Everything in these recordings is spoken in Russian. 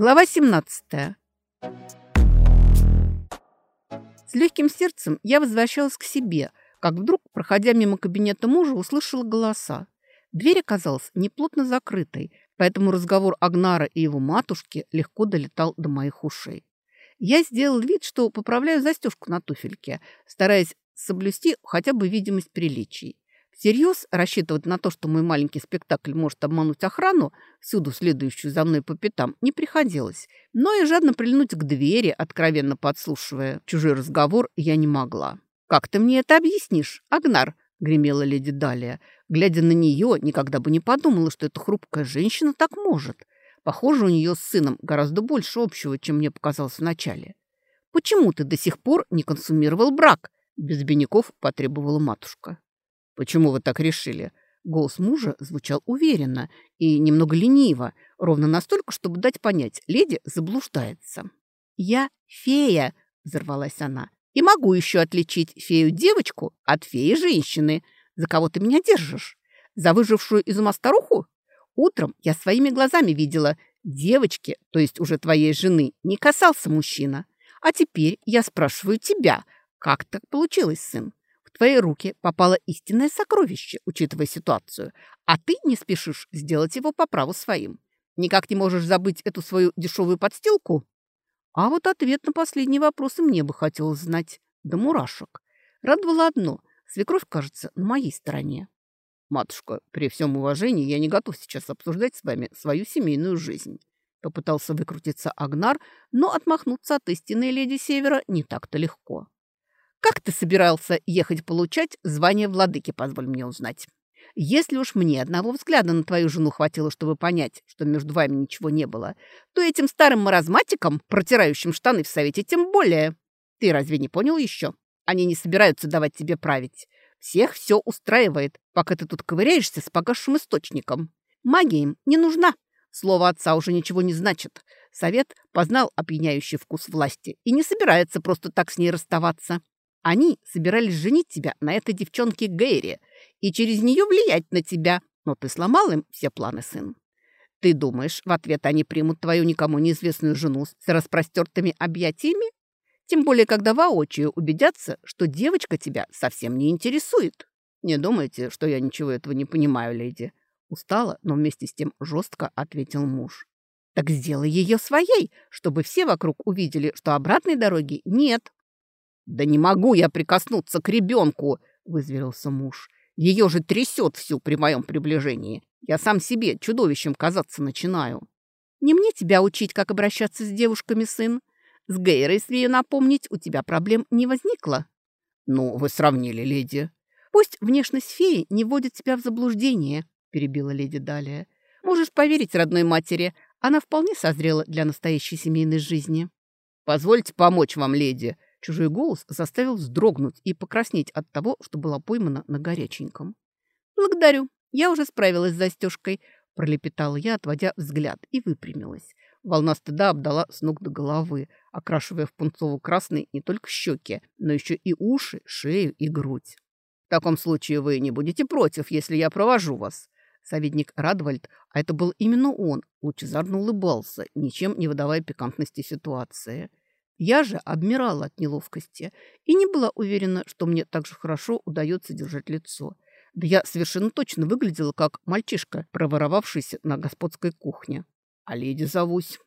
Глава 17. С легким сердцем я возвращалась к себе, как вдруг, проходя мимо кабинета мужа, услышала голоса. Дверь оказалась неплотно закрытой, поэтому разговор Агнара и его матушки легко долетал до моих ушей. Я сделал вид, что поправляю застежку на туфельке, стараясь соблюсти хотя бы видимость приличий. Всерьез рассчитывать на то, что мой маленький спектакль может обмануть охрану, всюду следующую за мной по пятам, не приходилось. Но и жадно прильнуть к двери, откровенно подслушивая чужой разговор, я не могла. «Как ты мне это объяснишь, Агнар?» — гремела леди Далия. Глядя на нее, никогда бы не подумала, что эта хрупкая женщина так может. Похоже, у нее с сыном гораздо больше общего, чем мне показалось вначале. «Почему ты до сих пор не консумировал брак?» — без обиняков потребовала матушка. «Почему вы так решили?» Голос мужа звучал уверенно и немного лениво, ровно настолько, чтобы дать понять, леди заблуждается. «Я фея!» — взорвалась она. «И могу еще отличить фею-девочку от феи-женщины. За кого ты меня держишь? За выжившую из ума старуху? Утром я своими глазами видела, девочки, то есть уже твоей жены, не касался мужчина. А теперь я спрашиваю тебя, как так получилось, сын? Твои руки попало истинное сокровище, учитывая ситуацию, а ты не спешишь сделать его по праву своим. Никак не можешь забыть эту свою дешевую подстилку? А вот ответ на последний вопрос и мне бы хотелось знать. Да мурашек. Радовало одно. Свекровь, кажется, на моей стороне. Матушка, при всем уважении, я не готов сейчас обсуждать с вами свою семейную жизнь. Попытался выкрутиться Агнар, но отмахнуться от истинной леди Севера не так-то легко. Как ты собирался ехать получать звание владыки, позволь мне узнать? Если уж мне одного взгляда на твою жену хватило, чтобы понять, что между вами ничего не было, то этим старым маразматикам, протирающим штаны в совете, тем более. Ты разве не понял еще? Они не собираются давать тебе править. Всех все устраивает, пока ты тут ковыряешься с погасшим источником. Магия им не нужна. Слово отца уже ничего не значит. Совет познал опьяняющий вкус власти и не собирается просто так с ней расставаться. Они собирались женить тебя на этой девчонке Гэри и через нее влиять на тебя, но ты сломал им все планы, сын. Ты думаешь, в ответ они примут твою никому неизвестную жену с распростертыми объятиями? Тем более, когда воочию убедятся, что девочка тебя совсем не интересует. Не думайте, что я ничего этого не понимаю, леди. Устала, но вместе с тем жестко ответил муж. Так сделай ее своей, чтобы все вокруг увидели, что обратной дороги нет. «Да не могу я прикоснуться к ребенку!» – вызверился муж. «Ее же трясет всю при моем приближении. Я сам себе чудовищем казаться начинаю». «Не мне тебя учить, как обращаться с девушками, сын. С Гейрой, смею напомнить, у тебя проблем не возникло». «Ну, вы сравнили, леди». «Пусть внешность феи не вводит тебя в заблуждение», – перебила леди Далия. «Можешь поверить родной матери, она вполне созрела для настоящей семейной жизни». «Позвольте помочь вам, леди», Чужой голос заставил вздрогнуть и покраснеть от того, что была поймана на горяченьком. «Благодарю, я уже справилась с застежкой», – пролепетала я, отводя взгляд, и выпрямилась. Волна стыда обдала с ног до головы, окрашивая в пунцово-красный не только щеки, но еще и уши, шею и грудь. «В таком случае вы не будете против, если я провожу вас?» Советник Радвальд, а это был именно он, лучезарно улыбался, ничем не выдавая пикантности ситуации. Я же обмирала от неловкости и не была уверена, что мне так же хорошо удается держать лицо. Да я совершенно точно выглядела как мальчишка, проворовавшийся на господской кухне. А леди зовусь.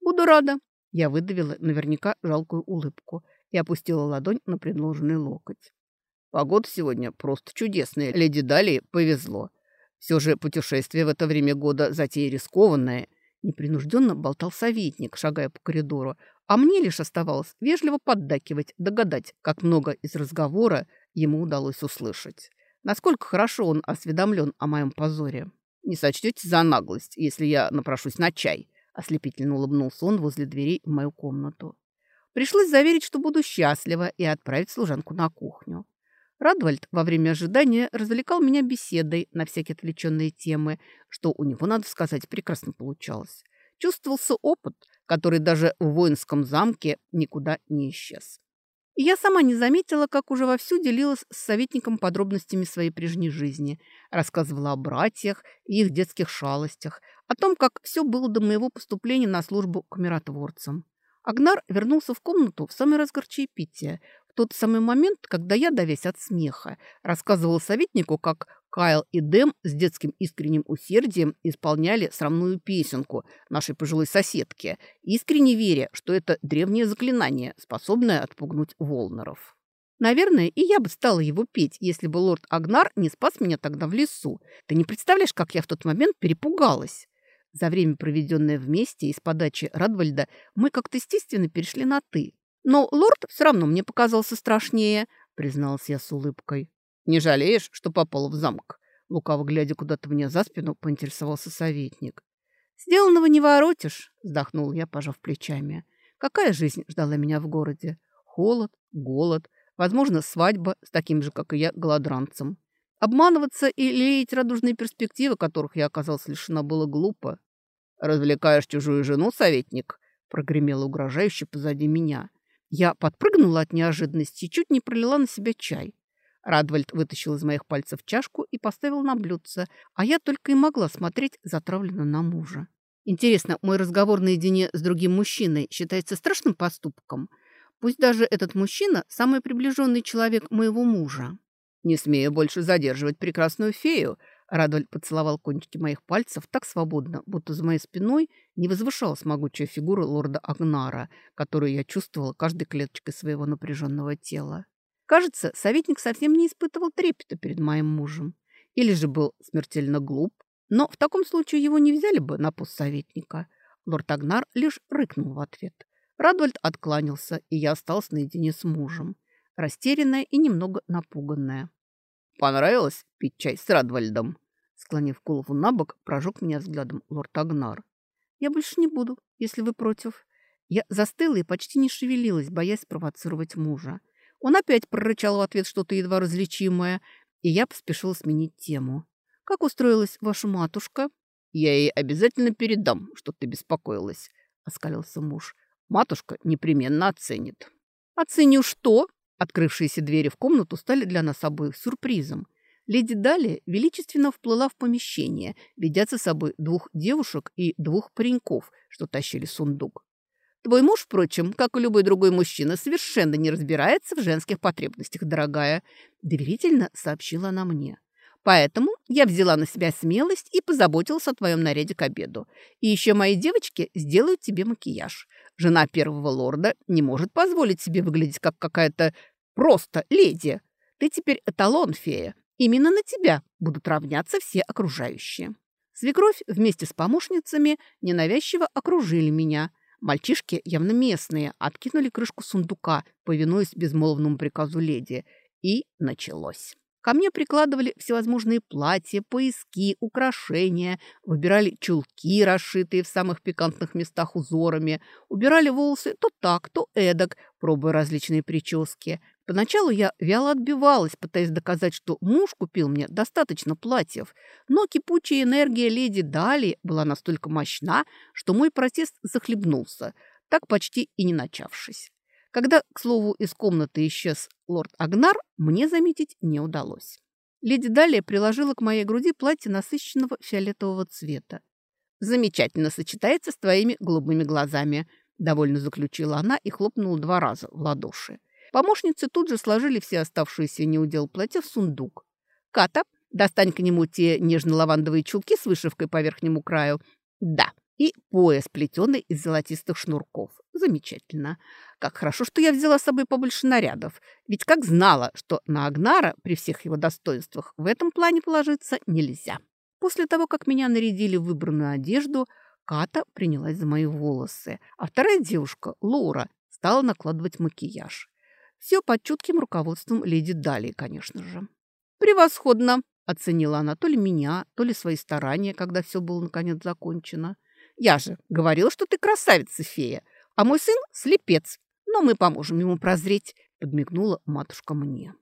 Буду рада. Я выдавила наверняка жалкую улыбку и опустила ладонь на предложенный локоть. Погода сегодня просто чудесная. Леди Дали повезло. Все же путешествие в это время года затея рискованное. Непринужденно болтал советник, шагая по коридору, а мне лишь оставалось вежливо поддакивать, догадать, как много из разговора ему удалось услышать. Насколько хорошо он осведомлен о моем позоре. «Не сочтете за наглость, если я напрошусь на чай», ослепительно улыбнулся он возле дверей в мою комнату. Пришлось заверить, что буду счастлива, и отправить служанку на кухню. Радвальд во время ожидания развлекал меня беседой на всякие отвлеченные темы, что у него, надо сказать, прекрасно получалось. Чувствовался опыт – который даже в воинском замке никуда не исчез. И я сама не заметила, как уже вовсю делилась с советником подробностями своей прежней жизни, рассказывала о братьях и их детских шалостях, о том, как все было до моего поступления на службу к миротворцам. Агнар вернулся в комнату в самый разгар чаепития, в тот самый момент, когда я, давясь от смеха, рассказывала советнику, как Кайл и Дэм с детским искренним усердием исполняли срамную песенку нашей пожилой соседки, искренне веря, что это древнее заклинание, способное отпугнуть волнеров. Наверное, и я бы стала его петь, если бы лорд Агнар не спас меня тогда в лесу. Ты не представляешь, как я в тот момент перепугалась. За время, проведенное вместе и с подачи Радвальда, мы как-то естественно перешли на «ты». Но лорд все равно мне показался страшнее, призналась я с улыбкой. Не жалеешь, что попал в замок? Лукаво глядя куда-то мне за спину, поинтересовался советник. «Сделанного не воротишь», — вздохнул я, пожав плечами. «Какая жизнь ждала меня в городе? Холод, голод, возможно, свадьба с таким же, как и я, голодранцем. Обманываться и леять радужные перспективы, которых я оказалась лишена, было глупо. «Развлекаешь чужую жену, советник?» — прогремело угрожающе позади меня. Я подпрыгнула от неожиданности и чуть не пролила на себя чай. Радвальд вытащил из моих пальцев чашку и поставил на блюдце, а я только и могла смотреть затравленно на мужа. Интересно, мой разговор наедине с другим мужчиной считается страшным поступком? Пусть даже этот мужчина – самый приближенный человек моего мужа. «Не смею больше задерживать прекрасную фею», Радвальд поцеловал кончики моих пальцев так свободно, будто за моей спиной не возвышалась могучая фигура лорда Агнара, которую я чувствовала каждой клеточкой своего напряженного тела. Кажется, советник совсем не испытывал трепета перед моим мужем. Или же был смертельно глуп. Но в таком случае его не взяли бы на пост советника. Лорд Агнар лишь рыкнул в ответ. Радвальд откланялся, и я осталась наедине с мужем, растерянная и немного напуганная. «Понравилось пить чай с Радвальдом?» Склонив голову на бок, прожег меня взглядом лорд Агнар. «Я больше не буду, если вы против». Я застыла и почти не шевелилась, боясь спровоцировать мужа. Он опять прорычал в ответ что-то едва различимое, и я поспешила сменить тему. «Как устроилась ваша матушка?» «Я ей обязательно передам, что ты беспокоилась», — оскалился муж. «Матушка непременно оценит». «Оценю что?» Открывшиеся двери в комнату стали для нас обоих сюрпризом. Леди Дали величественно вплыла в помещение, ведя за собой двух девушек и двух пареньков, что тащили сундук. Твой муж, впрочем, как и любой другой мужчина, совершенно не разбирается в женских потребностях, дорогая», – доверительно сообщила она мне. «Поэтому я взяла на себя смелость и позаботилась о твоем наряде к обеду. И еще мои девочки сделают тебе макияж. Жена первого лорда не может позволить себе выглядеть как какая-то просто леди. Ты теперь эталон, фея. Именно на тебя будут равняться все окружающие». Свекровь вместе с помощницами ненавязчиво окружили меня – Мальчишки, явно местные, откинули крышку сундука, повинуясь безмолвному приказу леди. И началось. Ко мне прикладывали всевозможные платья, пояски, украшения, выбирали чулки, расшитые в самых пикантных местах узорами, убирали волосы то так, то эдак, пробуя различные прически. Поначалу я вяло отбивалась, пытаясь доказать, что муж купил мне достаточно платьев, но кипучая энергия леди Дали была настолько мощна, что мой протест захлебнулся, так почти и не начавшись. Когда, к слову, из комнаты исчез лорд Агнар, мне заметить не удалось. Леди Далия приложила к моей груди платье насыщенного фиолетового цвета. «Замечательно сочетается с твоими голубыми глазами», – довольно заключила она и хлопнула два раза в ладоши. Помощницы тут же сложили все оставшиеся неудел платья в сундук. «Ката, достань к нему те нежно-лавандовые чулки с вышивкой по верхнему краю. Да, и пояс, плетеный из золотистых шнурков. Замечательно. Как хорошо, что я взяла с собой побольше нарядов. Ведь как знала, что на Агнара при всех его достоинствах в этом плане положиться нельзя. После того, как меня нарядили в выбранную одежду, Ката принялась за мои волосы, а вторая девушка, Лора, стала накладывать макияж. Все под чутким руководством леди Дали, конечно же. «Превосходно!» – оценила она то ли меня, то ли свои старания, когда все было наконец закончено. «Я же говорила, что ты красавица-фея, а мой сын – слепец, но мы поможем ему прозреть», – подмигнула матушка мне.